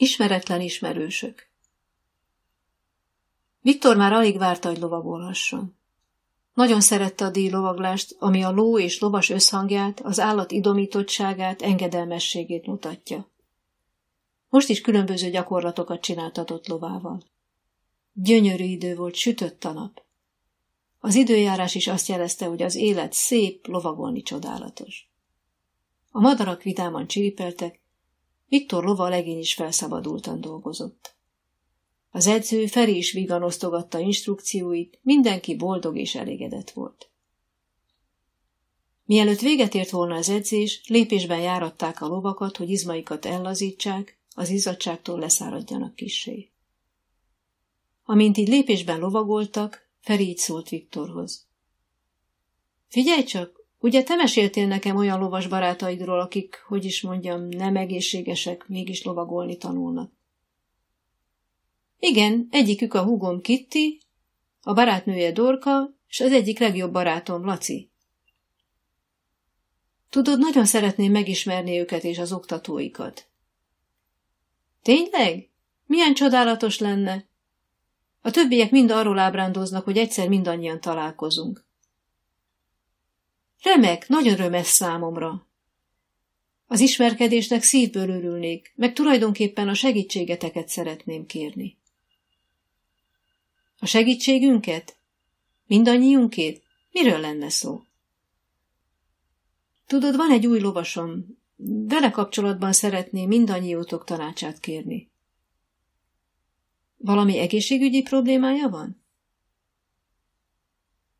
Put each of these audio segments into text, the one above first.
Ismeretlen ismerősök Viktor már alig várta, hogy lovagolhasson. Nagyon szerette a díjlovaglást, ami a ló és lovas összhangját, az állat idomítottságát, engedelmességét mutatja. Most is különböző gyakorlatokat csináltatott lovával. Gyönyörű idő volt, sütött a nap. Az időjárás is azt jelezte, hogy az élet szép, lovagolni csodálatos. A madarak vidáman csiripeltek, Viktor lova legény is felszabadultan dolgozott. Az edző Feri is vígan osztogatta instrukcióit, mindenki boldog és elégedett volt. Mielőtt véget ért volna az edzés, lépésben járatták a lovakat, hogy izmaikat ellazítsák, az izzadságtól leszáradjanak kissé. Amint így lépésben lovagoltak, Feri így szólt Viktorhoz. Figyelj csak, ugye te meséltél nekem olyan lovas barátaidról, akik, hogy is mondjam, nem egészségesek, mégis lovagolni tanulnak. Igen, egyikük a húgom Kitty, a barátnője Dorka, és az egyik legjobb barátom Laci. Tudod, nagyon szeretném megismerni őket és az oktatóikat. Tényleg? Milyen csodálatos lenne? A többiek mind arról ábrándoznak, hogy egyszer mindannyian találkozunk. Remek, nagyon römes számomra. Az ismerkedésnek szívből örülnék, meg tulajdonképpen a segítségeteket szeretném kérni. A segítségünket? Mindannyiunkét? Miről lenne szó? Tudod, van egy új lovasom. Vele kapcsolatban szeretném mindannyiótok tanácsát kérni. Valami egészségügyi problémája van?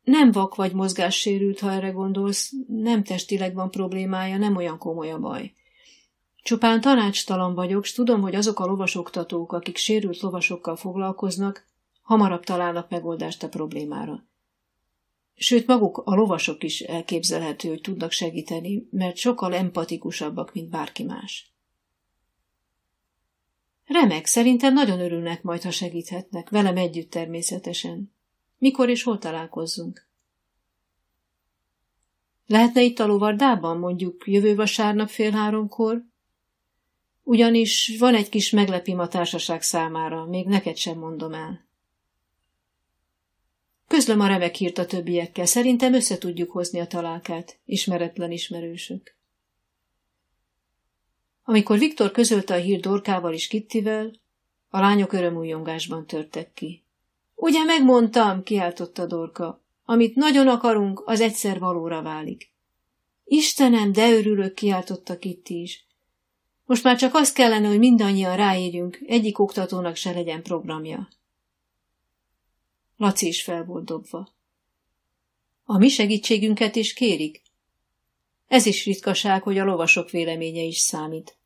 Nem vak vagy mozgássérült, ha erre gondolsz, nem testileg van problémája, nem olyan komoly a baj. Csupán tanácstalan vagyok, s tudom, hogy azok a lovasoktatók, akik sérült lovasokkal foglalkoznak, hamarabb találnak megoldást a problémára. Sőt, maguk a lovasok is elképzelhető, hogy tudnak segíteni, mert sokkal empatikusabbak, mint bárki más. Remek, szerintem nagyon örülnek majd, ha segíthetnek, velem együtt természetesen. Mikor és hol találkozzunk? Lehetne itt a lovardában, mondjuk jövő vasárnap fél háromkor? Ugyanis van egy kis meglepim a társaság számára, még neked sem mondom el. Közlöm a remek hírt a többiekkel, szerintem össze tudjuk hozni a találkát, ismeretlen ismerősök. Amikor Viktor közölte a hír Dorkával és Kittivel, a lányok örömújongásban törtek ki. Ugye megmondtam, kiáltotta Dorka, amit nagyon akarunk, az egyszer valóra válik. Istenem, de örülök, kiáltotta Kitti is. Most már csak az kellene, hogy mindannyian ráérjünk, egyik oktatónak se legyen programja. Laci is fel volt dobva. A mi segítségünket is kérik? Ez is ritkaság, hogy a lovasok véleménye is számít.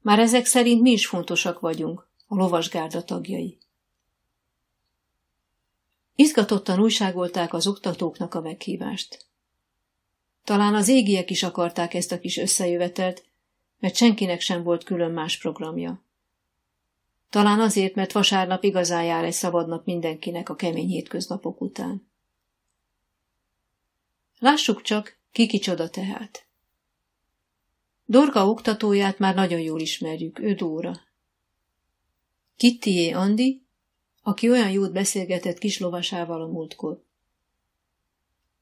Már ezek szerint mi is fontosak vagyunk, a lovasgárda tagjai. Izgatottan újságolták az oktatóknak a meghívást. Talán az égiek is akarták ezt a kis összejövetelt, mert senkinek sem volt külön más programja. Talán azért, mert vasárnap igazán jár egy szabad nap mindenkinek a kemény hétköznapok után. Lássuk csak, ki kicsoda tehát. Dorka oktatóját már nagyon jól ismerjük, ő Dóra. Kittié Andi, aki olyan jót beszélgetett kislovasával a múltkor.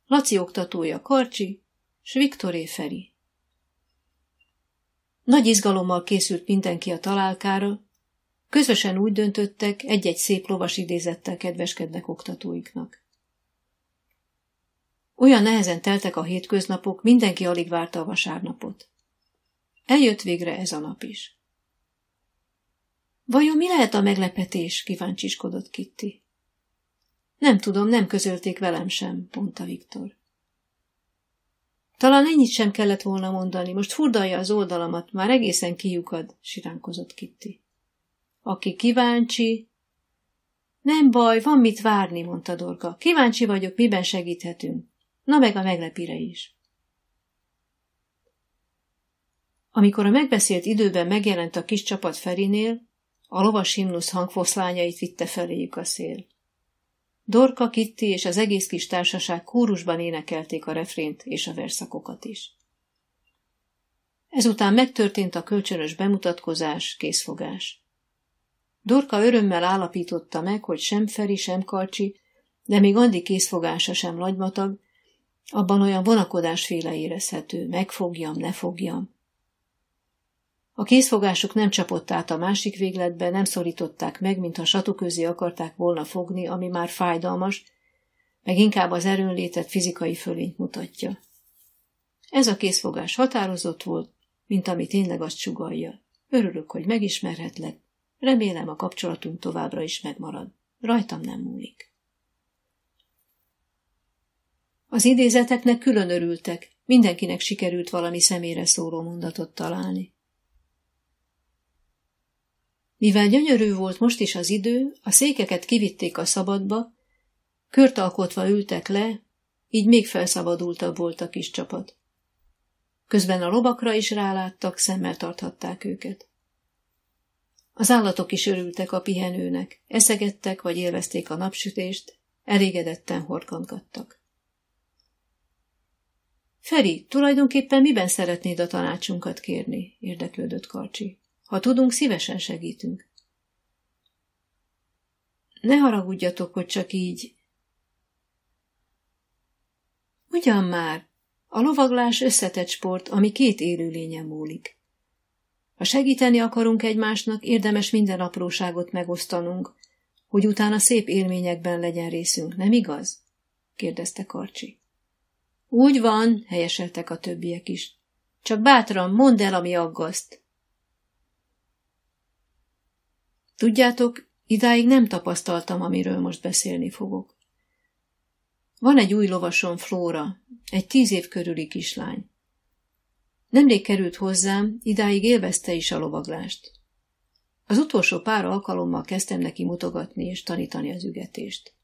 Laci oktatója Karcsi, s Viktoré Feri. Nagy izgalommal készült mindenki a találkára, közösen úgy döntöttek, egy-egy szép lovas idézettel kedveskednek oktatóiknak. Olyan nehezen teltek a hétköznapok, mindenki alig várta a vasárnapot. Eljött végre ez a nap is. Vajon mi lehet a meglepetés? kíváncsiskodott Kitty. Nem tudom, nem közölték velem sem, mondta Viktor. Talán ennyit sem kellett volna mondani, most furdalja az oldalamat, már egészen kiukad, siránkozott Kitty. Aki kíváncsi... Nem baj, van mit várni, mondta Dorka. Kíváncsi vagyok, miben segíthetünk. Na meg a meglepire is. Amikor a megbeszélt időben megjelent a kis csapat Ferinél, a lovas himnusz hangfoszlányait vitte feléjük a szél. Dorka, Kitti és az egész kis társaság kórusban énekelték a refrént és a verszakokat is. Ezután megtörtént a kölcsönös bemutatkozás, készfogás. Dorka örömmel állapította meg, hogy sem Feri, sem Karcsi, de még Andi készfogása sem lagymatag, abban olyan vonakodásféle érezhető, megfogjam, ne fogjam. A készfogások nem csapott át a másik végletbe, nem szorították meg, mintha satu közé akarták volna fogni, ami már fájdalmas, meg inkább az erőnlétet fizikai fölényt mutatja. Ez a készfogás határozott volt, mint ami tényleg azt sugalja. Örülök, hogy megismerhetlek, remélem a kapcsolatunk továbbra is megmarad. Rajtam nem múlik. Az idézeteknek külön örültek, mindenkinek sikerült valami személyre szóló mondatot találni. Mivel gyönyörű volt most is az idő, a székeket kivitték a szabadba, kört alkotva ültek le, így még felszabadultabb volt a kis csapat. Közben a lobakra is ráláttak, szemmel tarthatták őket. Az állatok is örültek a pihenőnek, eszegettek vagy élvezték a napsütést, elégedetten horkantgattak. Feri, tulajdonképpen miben szeretnéd a tanácsunkat kérni? érdeklődött Karcsi. Ha tudunk, szívesen segítünk. Ne haragudjatok, hogy csak így. Ugyan már, a lovaglás összetett sport, ami két élőlényen múlik. Ha segíteni akarunk egymásnak, érdemes minden apróságot megosztanunk, hogy utána szép élményekben legyen részünk, nem igaz? kérdezte Karcsi. Úgy van, helyeseltek a többiek is. Csak bátran mondd el, ami aggaszt. Tudjátok, idáig nem tapasztaltam, amiről most beszélni fogok. Van egy új lovasom, Flóra, egy tíz év körüli kislány. Nemrég került hozzám, idáig élvezte is a lovaglást. Az utolsó pár alkalommal kezdtem neki mutogatni és tanítani az ügetést.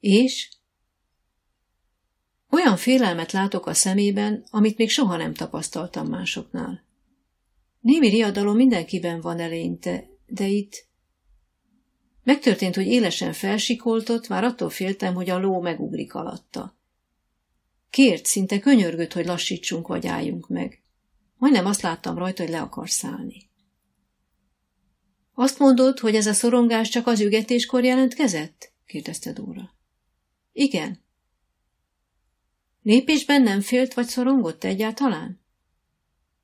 És? Olyan félelmet látok a szemében, amit még soha nem tapasztaltam másoknál. Némi riadalom mindenkiben van eleinte, de itt... Megtörtént, hogy élesen felsikoltott, már attól féltem, hogy a ló megugrik alatta. Kért, szinte könyörgött, hogy lassítsunk vagy álljunk meg. Majdnem azt láttam rajta, hogy le akar szállni. Azt mondod, hogy ez a szorongás csak az ügetéskor jelentkezett? kérdezte Dóra. Igen. Lépésben nem félt vagy szorongott egyáltalán?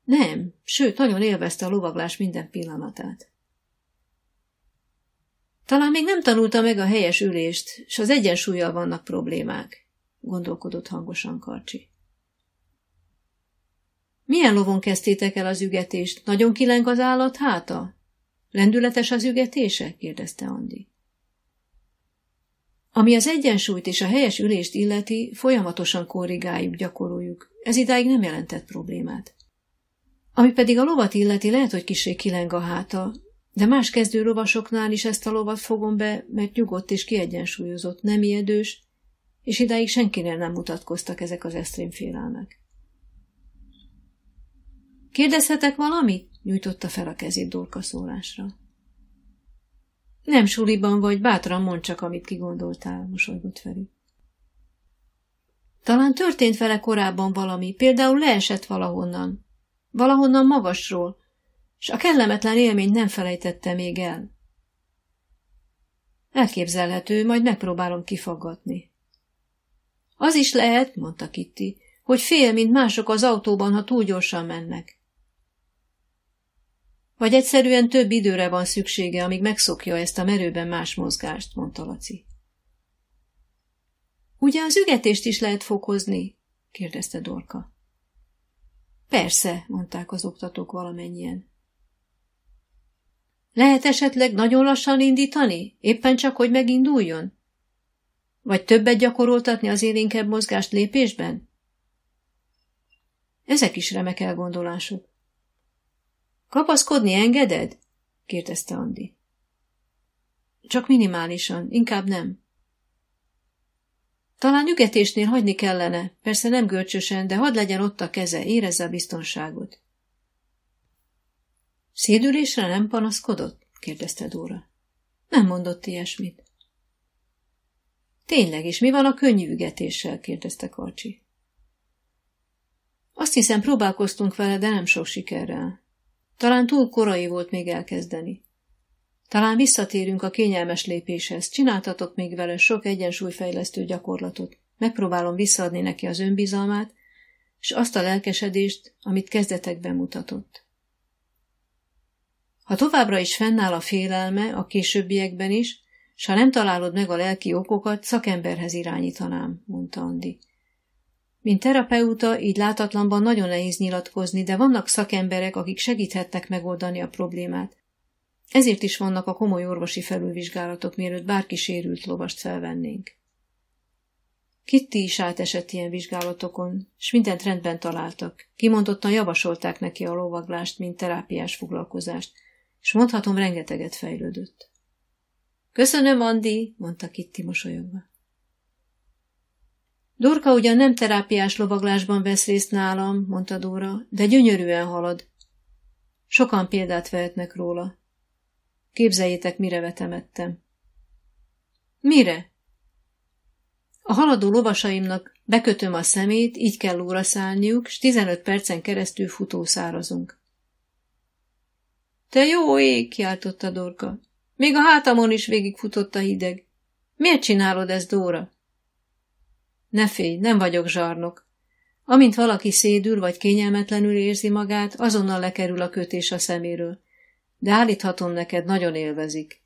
Nem, sőt, nagyon élvezte a lovaglás minden pillanatát. Talán még nem tanulta meg a helyes ülést, s az egyensúlyjal vannak problémák, gondolkodott hangosan Karcsi. Milyen lovon kezdtétek el az ügetést? Nagyon kileng az állat háta? Lendületes az ügetése? kérdezte Andi. Ami az egyensúlyt és a helyes ülést illeti, folyamatosan korrigáljuk, gyakoroljuk. Ez idáig nem jelentett problémát. Ami pedig a lovat illeti, lehet, hogy kisé kileng a háta, de más kezdő lovasoknál is ezt a lovat fogom be, mert nyugodt és kiegyensúlyozott, nem ijedős, és idáig senkinél nem mutatkoztak ezek az esztrém félelmek. Kérdezhetek valamit? nyújtotta fel a kezét Dorka szólásra. Nem suliban vagy, bátran mondd csak, amit kigondoltál, mosolygott Feri. Talán történt vele korábban valami, például leesett valahonnan, valahonnan magasról, és a kellemetlen élményt nem felejtette még el. Elképzelhető, majd megpróbálom kifaggatni. Az is lehet, mondta Kitty, hogy fél, mint mások az autóban, ha túl gyorsan mennek. Vagy egyszerűen több időre van szüksége, amíg megszokja ezt a merőben más mozgást, mondta Laci. Ugye az ügetést is lehet fokozni? kérdezte Dorka. Persze, mondták az oktatók valamennyien. Lehet esetleg nagyon lassan indítani, éppen csak, hogy meginduljon? Vagy többet gyakoroltatni az élénkebb mozgást lépésben? Ezek is remek elgondolások. Kapaszkodni engeded? kérdezte Andi. Csak minimálisan, inkább nem. Talán ügetésnél hagyni kellene, persze nem görcsösen, de hadd legyen ott a keze, érezze a biztonságot. Szédülésre nem panaszkodott? kérdezte Dóra. Nem mondott ilyesmit. Tényleg, és mi van a könnyű ügetéssel? kérdezte Karcsi. Azt hiszem, próbálkoztunk vele, de nem sok sikerrel. Talán túl korai volt még elkezdeni. Talán visszatérünk a kényelmes lépéshez. Csináltatok még vele sok egyensúlyfejlesztő gyakorlatot. Megpróbálom visszaadni neki az önbizalmát, és azt a lelkesedést, amit kezdetekben mutatott. Ha továbbra is fennáll a félelme, a későbbiekben is, s ha nem találod meg a lelki okokat, szakemberhez irányítanám, mondta Andi. Mint terapeuta, így látatlanban nagyon nehéz nyilatkozni, de vannak szakemberek, akik segíthetnek megoldani a problémát. Ezért is vannak a komoly orvosi felülvizsgálatok, mielőtt bárki sérült lovast felvennénk. Kitty is átesett ilyen vizsgálatokon, s mindent rendben találtak. Kimondottan javasolták neki a lovaglást, mint terápiás foglalkozást, és mondhatom, rengeteget fejlődött. Köszönöm, Andi, mondta Kitty mosolyogva. Dorka ugyan nem terápiás lovaglásban vesz részt nálam, mondta Dóra, de gyönyörűen halad. Sokan példát vehetnek róla. Képzeljétek, mire vetemettem. Mire? A haladó lovasaimnak bekötöm a szemét, így kell óra szállniuk, s 15 percen keresztül futószárazunk. Te jó ég, kiáltotta Dorka. Még a hátamon is végigfutott a hideg. Miért csinálod ezt, Dóra? Ne félj, nem vagyok zsarnok. Amint valaki szédül vagy kényelmetlenül érzi magát, azonnal lekerül a kötés a szeméről. De állíthatom neked, nagyon élvezik.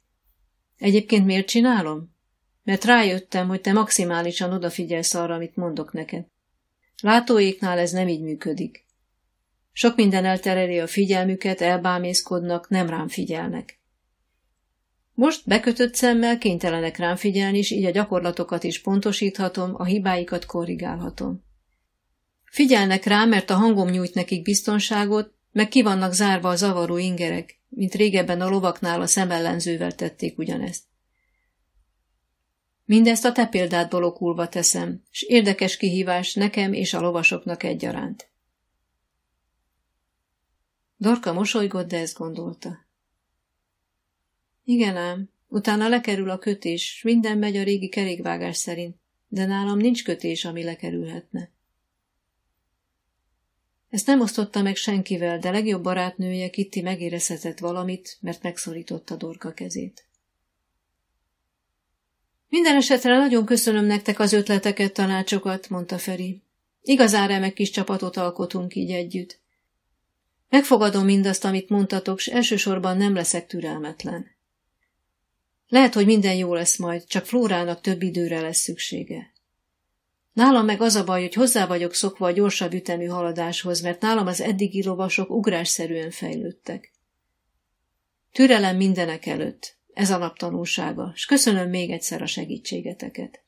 Egyébként miért csinálom? Mert rájöttem, hogy te maximálisan odafigyelsz arra, amit mondok neked. Látóéknál ez nem így működik. Sok minden eltereli a figyelmüket, elbámészkodnak, nem rám figyelnek. Most bekötött szemmel kénytelenek rám figyelni, és így a gyakorlatokat is pontosíthatom, a hibáikat korrigálhatom. Figyelnek rám, mert a hangom nyújt nekik biztonságot, meg ki vannak zárva a zavaró ingerek, mint régebben a lovaknál a szemellenzővel tették ugyanezt. Mindezt a te példádból okulva teszem, és érdekes kihívás nekem és a lovasoknak egyaránt. Dorka mosolygott, de ezt gondolta. Igen ám, utána lekerül a kötés, minden megy a régi kerékvágás szerint, de nálam nincs kötés, ami lekerülhetne. Ezt nem osztotta meg senkivel, de legjobb barátnője Kitty megérezhetett valamit, mert megszorította Dorka kezét. Minden esetre nagyon köszönöm nektek az ötleteket, tanácsokat, mondta Feri. Igazán remek kis csapatot alkotunk így együtt. Megfogadom mindazt, amit mondtatok, s elsősorban nem leszek türelmetlen. Lehet, hogy minden jó lesz majd, csak Flórának több időre lesz szüksége. Nálam meg az a baj, hogy hozzá vagyok szokva a gyorsabb ütemű haladáshoz, mert nálam az eddigi lovasok ugrásszerűen fejlődtek. Türelem mindenek előtt, ez a nap tanulsága, és köszönöm még egyszer a segítségeteket.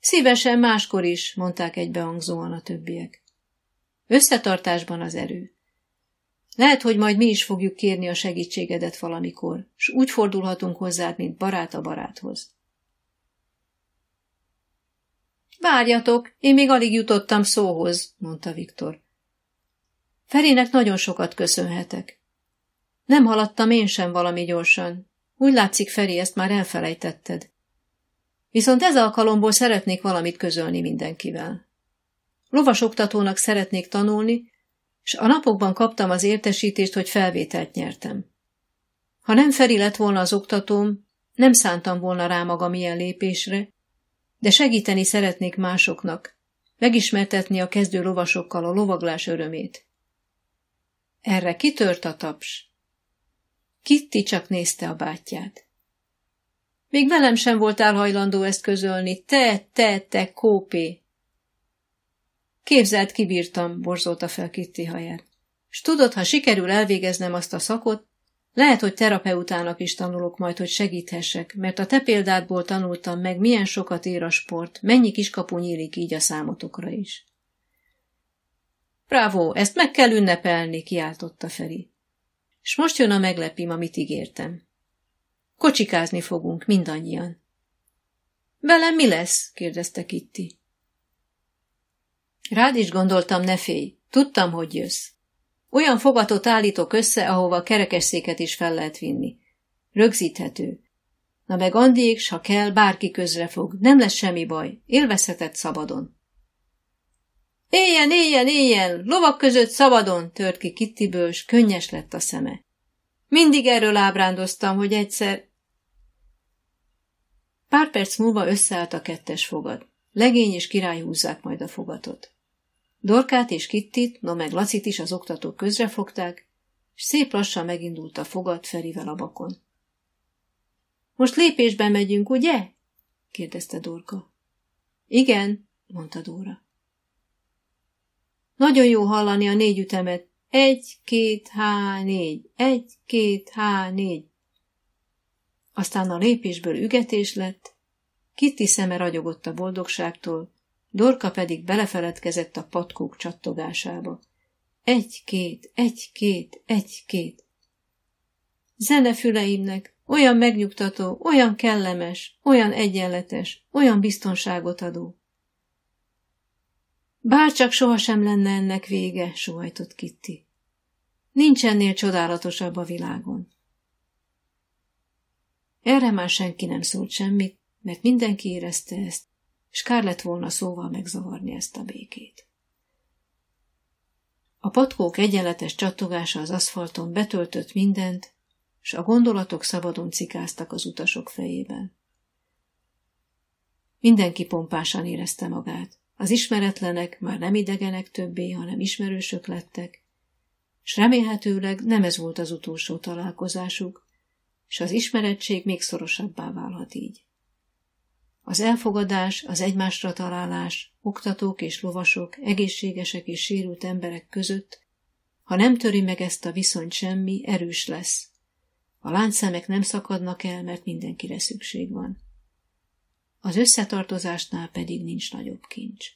Szívesen máskor is, mondták egybehangzóan a többiek. Összetartásban az erő. Lehet, hogy majd mi is fogjuk kérni a segítségedet valamikor, s úgy fordulhatunk hozzád, mint barát a baráthoz. Várjatok, én még alig jutottam szóhoz, mondta Viktor. Ferinek nagyon sokat köszönhetek. Nem haladtam én sem valami gyorsan. Úgy látszik, Feri, ezt már elfelejtetted. Viszont ez alkalomból szeretnék valamit közölni mindenkivel. Lovasoktatónak szeretnék tanulni, és a napokban kaptam az értesítést, hogy felvételt nyertem. Ha nem Feri lett volna az oktatóm, nem szántam volna rá magam ilyen lépésre, de segíteni szeretnék másoknak, megismertetni a kezdő lovasokkal a lovaglás örömét. Erre kitört a taps. Kitti csak nézte a bátyját. Még velem sem voltál hajlandó ezt közölni, te, te, te, kópé! Képzelt, kibírtam, borzolta fel Kitty haját. S tudod, ha sikerül elvégeznem azt a szakot, lehet, hogy terapeutának is tanulok majd, hogy segíthessek, mert a te példádból tanultam meg, milyen sokat ér a sport, mennyi kiskapu nyílik így a számotokra is. Bravo, ezt meg kell ünnepelni, kiáltotta Feri. És most jön a meglepim, amit ígértem. Kocsikázni fogunk, mindannyian. Velem mi lesz? kérdezte Kitty. Rád is gondoltam, ne félj. Tudtam, hogy jössz. Olyan fogatot állítok össze, ahova kerekesszéket is fel lehet vinni. Rögzíthető. Na meg Andiék, ha kell, bárki közre fog. Nem lesz semmi baj. Élvezheted szabadon. Éljen, éljen, éljen! Lovak között szabadon! tört ki Kittiből, s könnyes lett a szeme. Mindig erről ábrándoztam, hogy egyszer... Pár perc múlva összeállt a kettes fogad. Legény és király húzzák majd a fogatot. Dorkát és Kittit, no meg Lacit is az oktatók közrefogták, és szép lassan megindult a fogat Ferivel a bakon. Most lépésben megyünk, ugye? kérdezte Dorka. Igen, mondta Dóra. Nagyon jó hallani a négy ütemet. Egy, két, há, négy. Egy, két, há, négy. Aztán a lépésből ügetés lett, Kitty szeme ragyogott a boldogságtól, Dorka pedig belefeledkezett a patkók csattogásába. Egy-két, egy-két, egy-két. Zenefüleimnek olyan megnyugtató, olyan kellemes, olyan egyenletes, olyan biztonságot adó. Bárcsak sohasem lenne ennek vége, sohajtott Kitty. Nincs ennél csodálatosabb a világon. Erre már senki nem szólt semmit, mert mindenki érezte ezt, és kár lett volna szóval megzavarni ezt a békét. A patkók egyenletes csattogása az aszfalton betöltött mindent, s a gondolatok szabadon cikáztak az utasok fejében. Mindenki pompásan érezte magát. Az ismeretlenek már nem idegenek többé, hanem ismerősök lettek, s remélhetőleg nem ez volt az utolsó találkozásuk, és az ismerettség még szorosabbá válhat így. Az elfogadás, az egymásra találás, oktatók és lovasok, egészségesek és sérült emberek között, ha nem töri meg ezt a viszonyt semmi, erős lesz. A láncszemek nem szakadnak el, mert mindenkire szükség van. Az összetartozásnál pedig nincs nagyobb kincs.